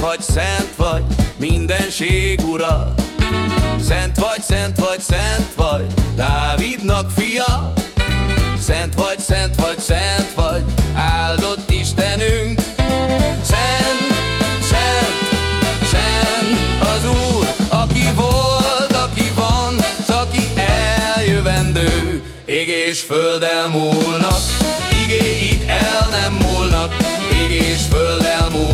vagy, szent vagy, mindenség ura. Szent vagy, szent vagy, szent vagy, Dávidnak fia. Szent vagy, szent vagy, szent vagy, áldott Istenünk. Szent, szent, szent az Úr, aki volt, aki van, s aki eljövendő. Ég és föld elmúlnak, igéid el nem múlnak, ég és föld elmúlnak,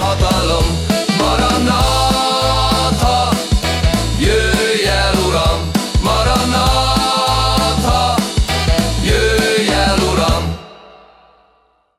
hatalom.